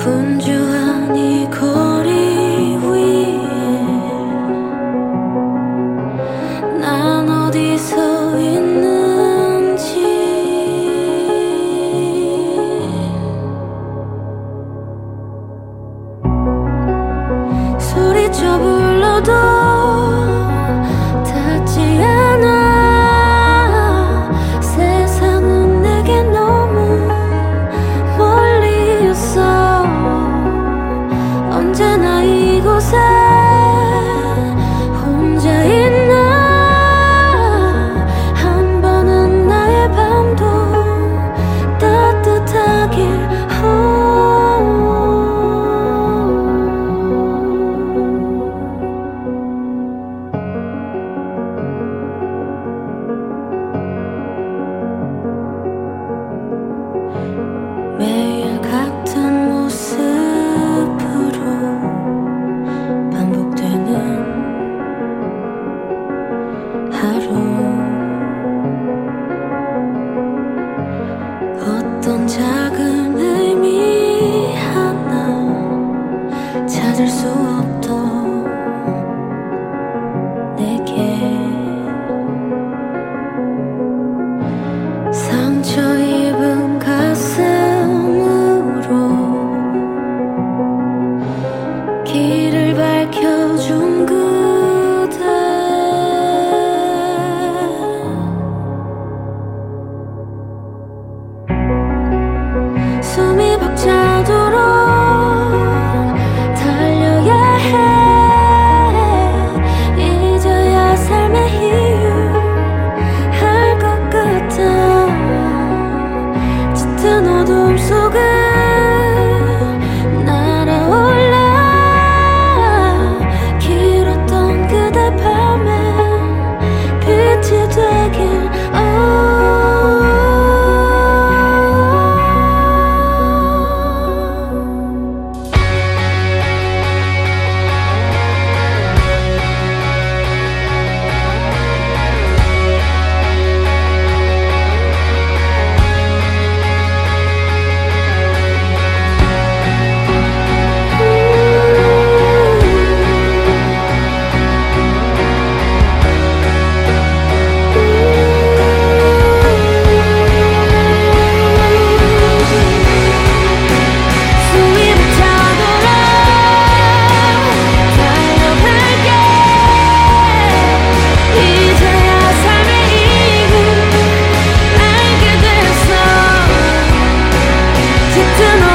분주한 이 길을 밝혀준 to know